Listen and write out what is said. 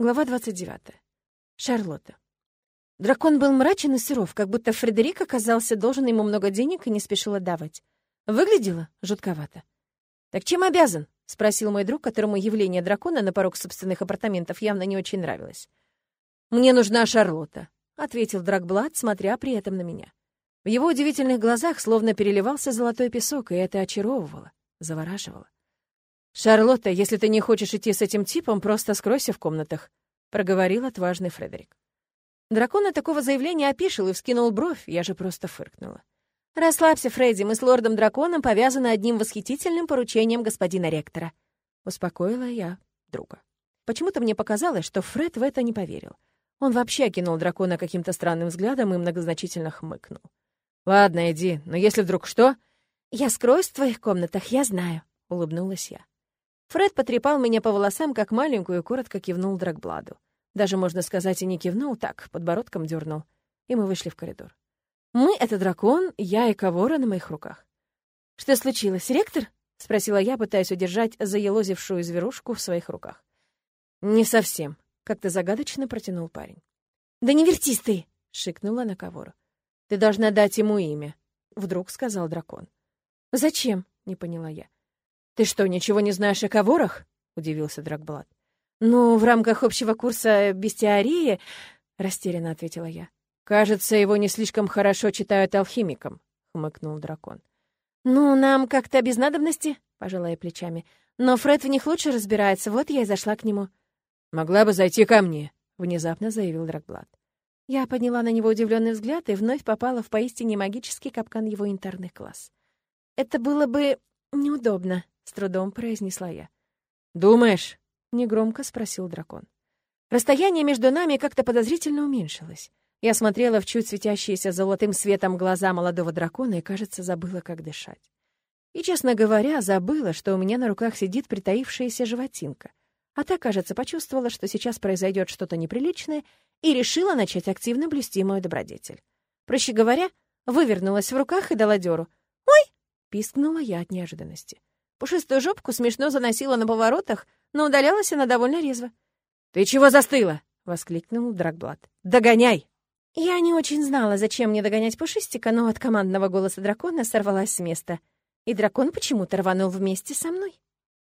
Глава 29. Шарлотта. Дракон был мрачен и суров, как будто Фредерик оказался должен ему много денег и не спешил отдавать. Выглядело жутковато. «Так чем обязан?» — спросил мой друг, которому явление дракона на порог собственных апартаментов явно не очень нравилось. «Мне нужна Шарлотта», — ответил Драгблад, смотря при этом на меня. В его удивительных глазах словно переливался золотой песок, и это очаровывало, завораживало. «Шарлотта, если ты не хочешь идти с этим типом, просто скройся в комнатах», — проговорил отважный Фредерик. Дракон от такого заявления опишил и вскинул бровь, я же просто фыркнула. «Расслабься, Фредди, мы с лордом-драконом повязаны одним восхитительным поручением господина ректора», — успокоила я друга. Почему-то мне показалось, что Фред в это не поверил. Он вообще окинул дракона каким-то странным взглядом и многозначительно хмыкнул. «Ладно, иди, но если вдруг что...» «Я скроюсь в твоих комнатах, я знаю», — улыбнулась я. Фред потрепал меня по волосам, как маленькую, и коротко кивнул Драгбладу. Даже, можно сказать, и не кивнул, так, подбородком дернул. И мы вышли в коридор. Мы — это дракон, я и Кавора на моих руках. «Что случилось, ректор?» — спросила я, пытаясь удержать заелозившую зверушку в своих руках. «Не совсем», — как-то загадочно протянул парень. «Да не вертись ты!» — шикнула на Кавору. «Ты должна дать ему имя», — вдруг сказал дракон. «Зачем?» — не поняла я. «Ты что, ничего не знаешь о коворах?» — удивился Драгблад. «Ну, в рамках общего курса бестиарии...» — растерянно ответила я. «Кажется, его не слишком хорошо читают алхимикам», — хмыкнул дракон. «Ну, нам как-то без надобности», — пожала я плечами. «Но Фред в них лучше разбирается, вот я и зашла к нему». «Могла бы зайти ко мне», — внезапно заявил Драгблад. Я подняла на него удивленный взгляд и вновь попала в поистине магический капкан его интерных класс. «Это было бы неудобно», с трудом произнесла я. «Думаешь?» — негромко спросил дракон. Расстояние между нами как-то подозрительно уменьшилось. Я смотрела в чуть светящиеся золотым светом глаза молодого дракона и, кажется, забыла, как дышать. И, честно говоря, забыла, что у меня на руках сидит притаившаяся животинка. А та, кажется, почувствовала, что сейчас произойдет что-то неприличное, и решила начать активно блюсти мою добродетель. Проще говоря, вывернулась в руках и дала дёру. «Ой!» — пискнула я от неожиданности. Пушистую жопку смешно заносила на поворотах, но удалялась она довольно резво. «Ты чего застыла?» — воскликнул Драгблад. «Догоняй!» Я не очень знала, зачем мне догонять Пушистика, но от командного голоса дракона сорвалась с места. И дракон почему-то рванул вместе со мной.